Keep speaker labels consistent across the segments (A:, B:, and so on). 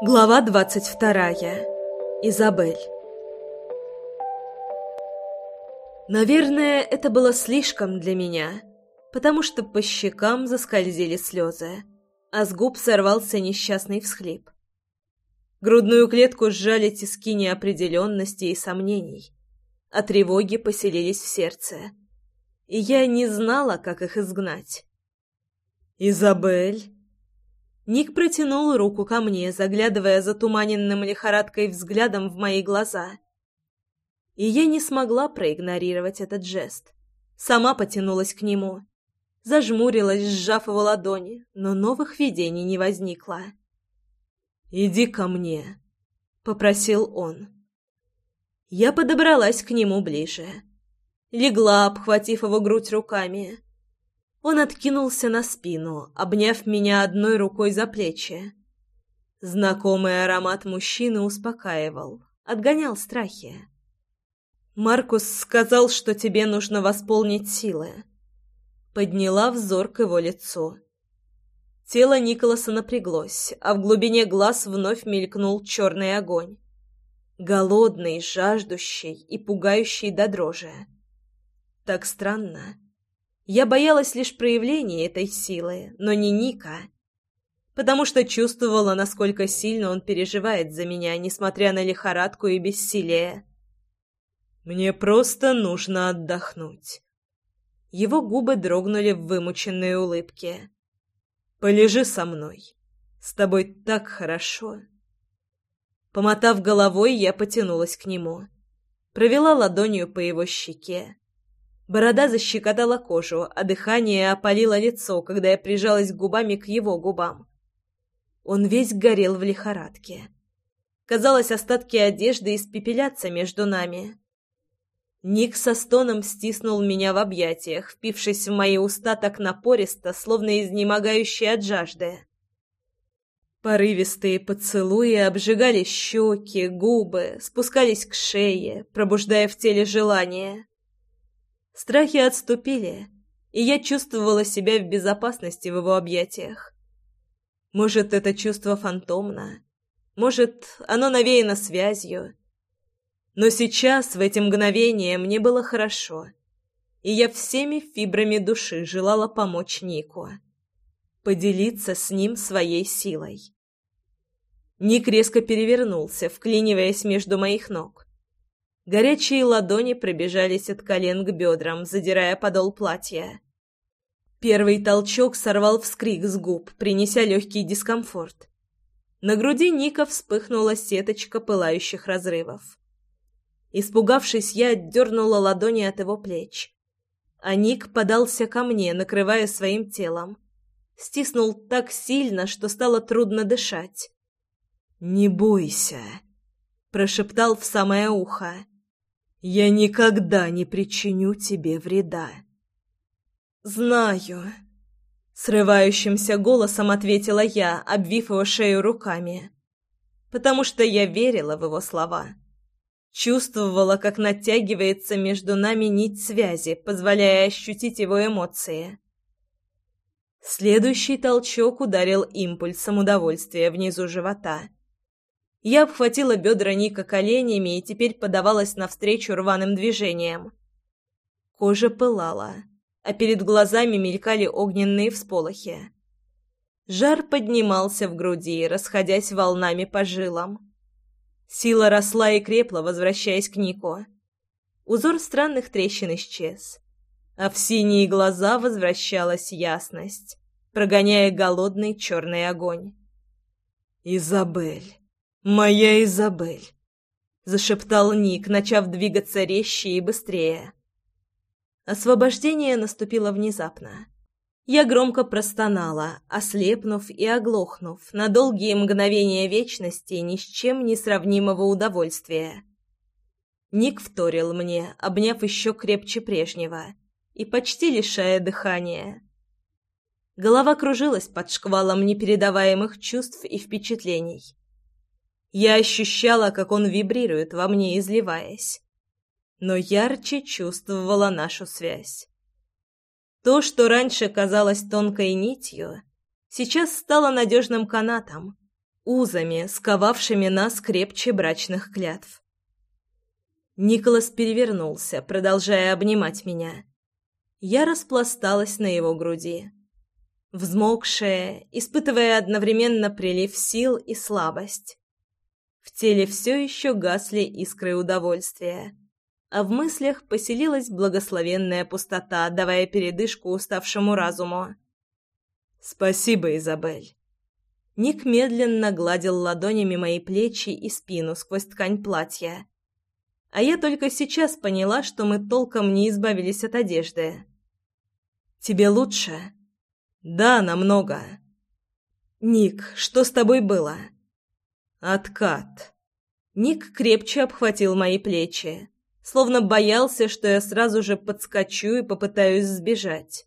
A: Глава двадцать вторая. Изабель. Наверное, это было слишком для меня, потому что по щекам заскользили слезы, а с губ сорвался несчастный всхлип. Грудную клетку сжали тиски неопределенности и сомнений, а тревоги поселились в сердце, и я не знала, как их изгнать. «Изабель!» Ник протянул руку ко мне, заглядывая затуманенным лихорадкой взглядом в мои глаза. И я не смогла проигнорировать этот жест. Сама потянулась к нему. Зажмурилась, сжав его ладони, но новых видений не возникло. «Иди ко мне», — попросил он. Я подобралась к нему ближе. Легла, обхватив его грудь руками. Он откинулся на спину, обняв меня одной рукой за плечи. Знакомый аромат мужчины успокаивал, отгонял страхи. «Маркус сказал, что тебе нужно восполнить силы». Подняла взор к его лицу. Тело Николаса напряглось, а в глубине глаз вновь мелькнул черный огонь. Голодный, жаждущий и пугающий до дрожи. Так странно. Я боялась лишь проявления этой силы, но не Ника. Потому что чувствовала, насколько сильно он переживает за меня, несмотря на лихорадку и бессилие. «Мне просто нужно отдохнуть». Его губы дрогнули в вымученной улыбке. «Полежи со мной. С тобой так хорошо». Помотав головой, я потянулась к нему. Провела ладонью по его щеке Борода защекотала кожу, а дыхание опалило лицо, когда я прижалась губами к его губам. Он весь горел в лихорадке. Казалось, остатки одежды испепелятся между нами. Ник со стоном стиснул меня в объятиях, впившись в мои уста так напористо, словно изнемогающий от жажды. Порывистые поцелуи обжигали щеки, губы, спускались к шее, пробуждая в теле желание. Страхи отступили, и я чувствовала себя в безопасности в его объятиях. Может, это чувство фантомно, может, оно навеяно связью. Но сейчас, в эти мгновения, мне было хорошо, и я всеми фибрами души желала помочь Нику, поделиться с ним своей силой. Ник резко перевернулся, вклиниваясь между моих ног. Горячие ладони пробежались от колен к бедрам, задирая подол платья. Первый толчок сорвал вскрик с губ, принеся легкий дискомфорт. На груди Ника вспыхнула сеточка пылающих разрывов. Испугавшись, я отдернула ладони от его плеч. А Ник подался ко мне, накрывая своим телом. Стиснул так сильно, что стало трудно дышать. «Не бойся», — прошептал в самое ухо. Я никогда не причиню тебе вреда. Знаю, срывающимся голосом ответила я, обвив его шею руками, потому что я верила в его слова. Чувствовала, как натягивается между нами нить связи, позволяя ощутить его эмоции. Следующий толчок ударил импульсом удовольствия внизу живота. Я обхватила бедра Ника коленями и теперь подавалась навстречу рваным движениям. Кожа пылала, а перед глазами мелькали огненные всполохи. Жар поднимался в груди, расходясь волнами по жилам. Сила росла и крепла, возвращаясь к Нику. Узор странных трещин исчез, а в синие глаза возвращалась ясность, прогоняя голодный черный огонь. «Изабель!» «Моя Изабель!» — зашептал Ник, начав двигаться резче и быстрее. Освобождение наступило внезапно. Я громко простонала, ослепнув и оглохнув на долгие мгновения вечности ни с чем не сравнимого удовольствия. Ник вторил мне, обняв еще крепче прежнего и почти лишая дыхания. Голова кружилась под шквалом непередаваемых чувств и впечатлений. Я ощущала, как он вибрирует во мне, изливаясь. Но ярче чувствовала нашу связь. То, что раньше казалось тонкой нитью, сейчас стало надежным канатом, узами, сковавшими нас крепче брачных клятв. Николас перевернулся, продолжая обнимать меня. Я распласталась на его груди. Взмокшая, испытывая одновременно прилив сил и слабость. В теле все еще гасли искры удовольствия, а в мыслях поселилась благословенная пустота, давая передышку уставшему разуму. «Спасибо, Изабель». Ник медленно гладил ладонями мои плечи и спину сквозь ткань платья. А я только сейчас поняла, что мы толком не избавились от одежды. «Тебе лучше?» «Да, намного». «Ник, что с тобой было?» «Откат». Ник крепче обхватил мои плечи, словно боялся, что я сразу же подскочу и попытаюсь сбежать.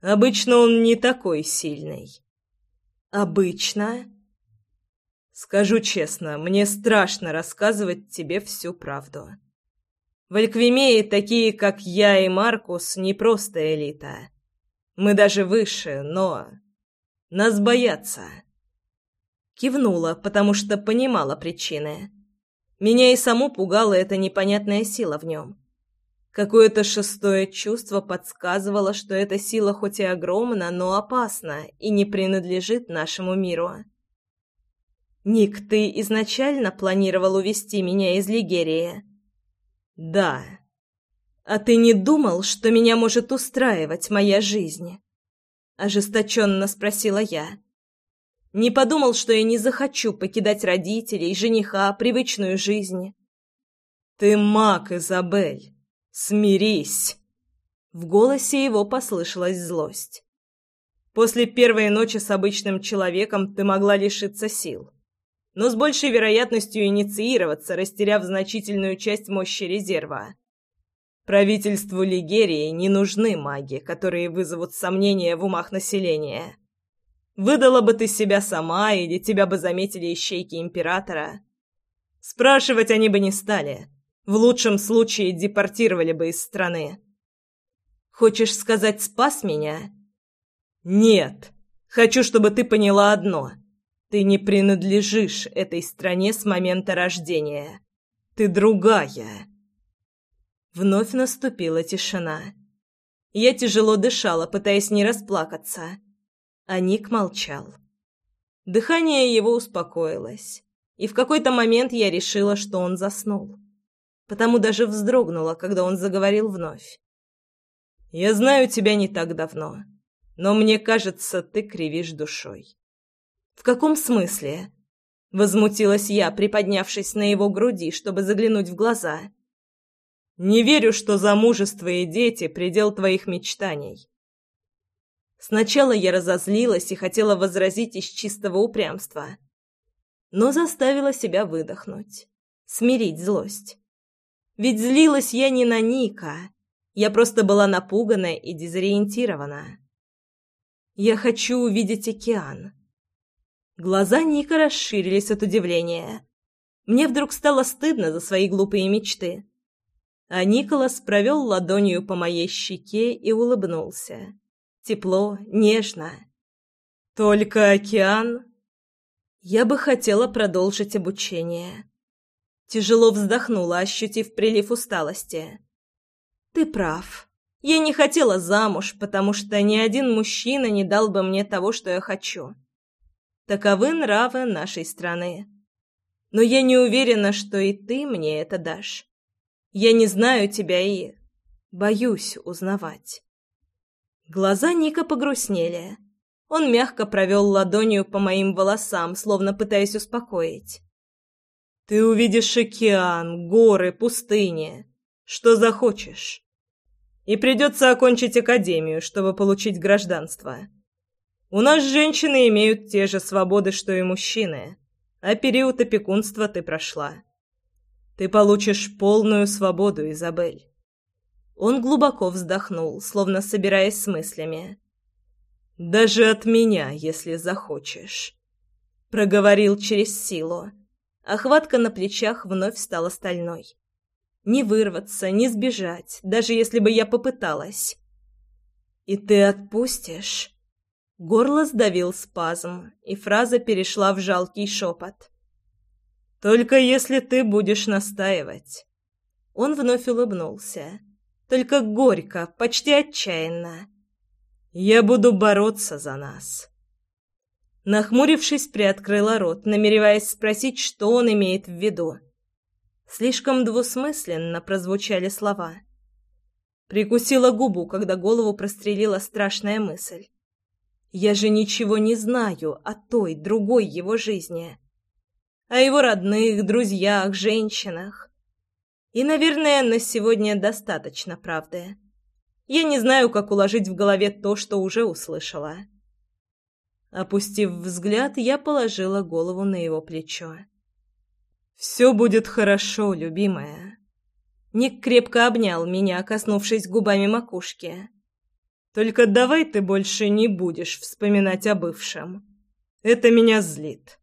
A: Обычно он не такой сильный. Обычно? Скажу честно, мне страшно рассказывать тебе всю правду. В Эльквимее такие, как я и Маркус, не просто элита. Мы даже выше, но... Нас боятся. Кивнула, потому что понимала причины. Меня и саму пугала эта непонятная сила в нем. Какое-то шестое чувство подсказывало, что эта сила хоть и огромна, но опасна и не принадлежит нашему миру. «Ник, ты изначально планировал увести меня из Лигерии?» «Да». «А ты не думал, что меня может устраивать моя жизнь?» Ожесточенно спросила я. «Не подумал, что я не захочу покидать родителей, жениха, привычную жизнь?» «Ты маг, Изабель!» «Смирись!» В голосе его послышалась злость. «После первой ночи с обычным человеком ты могла лишиться сил, но с большей вероятностью инициироваться, растеряв значительную часть мощи резерва. Правительству Лигерии не нужны маги, которые вызовут сомнения в умах населения. Выдала бы ты себя сама, или тебя бы заметили ищейки Императора. Спрашивать они бы не стали» В лучшем случае депортировали бы из страны. Хочешь сказать, спас меня? Нет. Хочу, чтобы ты поняла одно. Ты не принадлежишь этой стране с момента рождения. Ты другая. Вновь наступила тишина. Я тяжело дышала, пытаясь не расплакаться. А Ник молчал. Дыхание его успокоилось, и в какой-то момент я решила, что он заснул потому даже вздрогнула, когда он заговорил вновь. «Я знаю тебя не так давно, но мне кажется, ты кривишь душой». «В каком смысле?» — возмутилась я, приподнявшись на его груди, чтобы заглянуть в глаза. «Не верю, что замужество и дети — предел твоих мечтаний». Сначала я разозлилась и хотела возразить из чистого упрямства, но заставила себя выдохнуть, смирить злость. Ведь злилась я не на Ника. Я просто была напугана и дезориентирована. Я хочу увидеть океан. Глаза Ника расширились от удивления. Мне вдруг стало стыдно за свои глупые мечты. А Николас провел ладонью по моей щеке и улыбнулся. Тепло, нежно. «Только океан?» Я бы хотела продолжить обучение. Тяжело вздохнула, ощутив прилив усталости. «Ты прав. Я не хотела замуж, потому что ни один мужчина не дал бы мне того, что я хочу. Таковы нравы нашей страны. Но я не уверена, что и ты мне это дашь. Я не знаю тебя и... боюсь узнавать». Глаза Ника погрустнели. Он мягко провел ладонью по моим волосам, словно пытаясь успокоить. Ты увидишь океан, горы, пустыни, что захочешь. И придется окончить академию, чтобы получить гражданство. У нас женщины имеют те же свободы, что и мужчины, а период опекунства ты прошла. Ты получишь полную свободу, Изабель. Он глубоко вздохнул, словно собираясь с мыслями. «Даже от меня, если захочешь», — проговорил через силу. Охватка на плечах вновь стала стальной. Не вырваться, не сбежать, даже если бы я попыталась. «И ты отпустишь?» Горло сдавил спазм, и фраза перешла в жалкий шепот. «Только если ты будешь настаивать». Он вновь улыбнулся. Только горько, почти отчаянно. «Я буду бороться за нас». Нахмурившись, приоткрыла рот, намереваясь спросить, что он имеет в виду. Слишком двусмысленно прозвучали слова. Прикусила губу, когда голову прострелила страшная мысль. Я же ничего не знаю о той, другой его жизни. О его родных, друзьях, женщинах. И, наверное, на сегодня достаточно правды. Я не знаю, как уложить в голове то, что уже услышала. Опустив взгляд, я положила голову на его плечо. «Все будет хорошо, любимая». Ник крепко обнял меня, коснувшись губами макушки. Только давай ты больше не будешь вспоминать о бывшем. Это меня злит.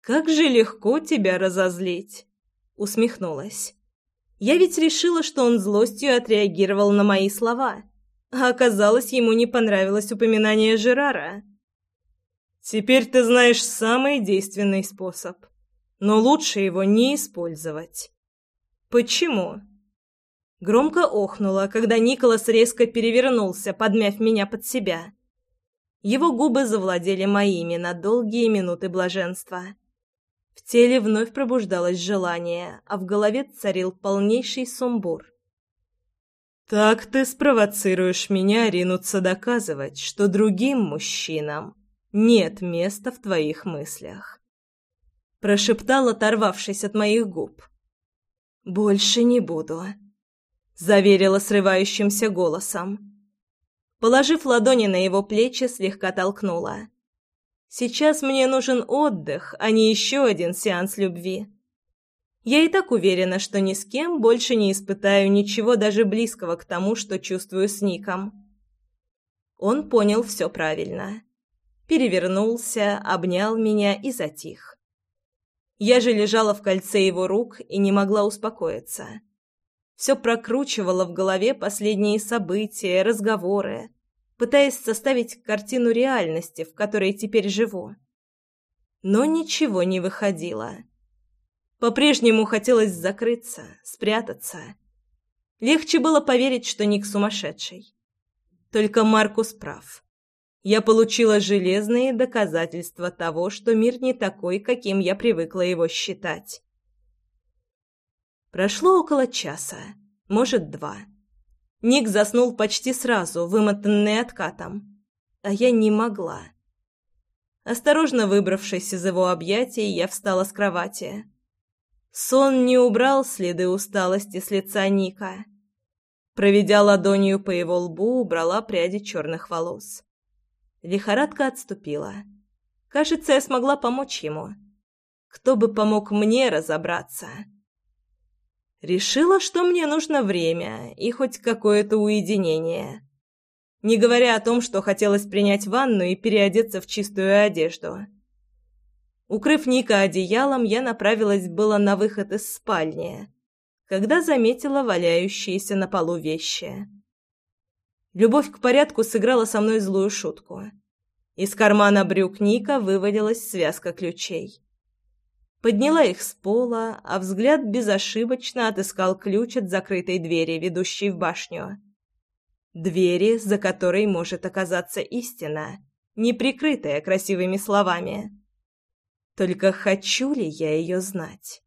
A: Как же легко тебя разозлить, усмехнулась. Я ведь решила, что он злостью отреагировал на мои слова, а оказалось, ему не понравилось упоминание Жерара. Теперь ты знаешь самый действенный способ, но лучше его не использовать. Почему? Громко охнула, когда Николас резко перевернулся, подмяв меня под себя. Его губы завладели моими на долгие минуты блаженства. В теле вновь пробуждалось желание, а в голове царил полнейший сумбур. «Так ты спровоцируешь меня ринуться доказывать, что другим мужчинам нет места в твоих мыслях», — прошептал, оторвавшись от моих губ. «Больше не буду» заверила срывающимся голосом. Положив ладони на его плечи, слегка толкнула. Сейчас мне нужен отдых, а не еще один сеанс любви. Я и так уверена, что ни с кем больше не испытаю ничего даже близкого к тому, что чувствую с Ником. Он понял все правильно. Перевернулся, обнял меня и затих. Я же лежала в кольце его рук и не могла успокоиться все прокручивала в голове последние события, разговоры, пытаясь составить картину реальности, в которой теперь живу. Но ничего не выходило. По-прежнему хотелось закрыться, спрятаться. Легче было поверить, что Ник сумасшедший. Только Маркус прав. Я получила железные доказательства того, что мир не такой, каким я привыкла его считать. Прошло около часа, может, два. Ник заснул почти сразу, вымотанный откатом. А я не могла. Осторожно выбравшись из его объятий, я встала с кровати. Сон не убрал следы усталости с лица Ника. Проведя ладонью по его лбу, убрала пряди черных волос. Лихорадка отступила. Кажется, я смогла помочь ему. Кто бы помог мне разобраться?» Решила, что мне нужно время и хоть какое-то уединение. Не говоря о том, что хотелось принять ванну и переодеться в чистую одежду. Укрыв Ника одеялом, я направилась было на выход из спальни, когда заметила валяющиеся на полу вещи. Любовь к порядку сыграла со мной злую шутку. Из кармана брюк Ника вывалилась связка ключей подняла их с пола, а взгляд безошибочно отыскал ключ от закрытой двери, ведущей в башню. Двери, за которой может оказаться истина, не прикрытая красивыми словами. Только хочу ли я ее знать?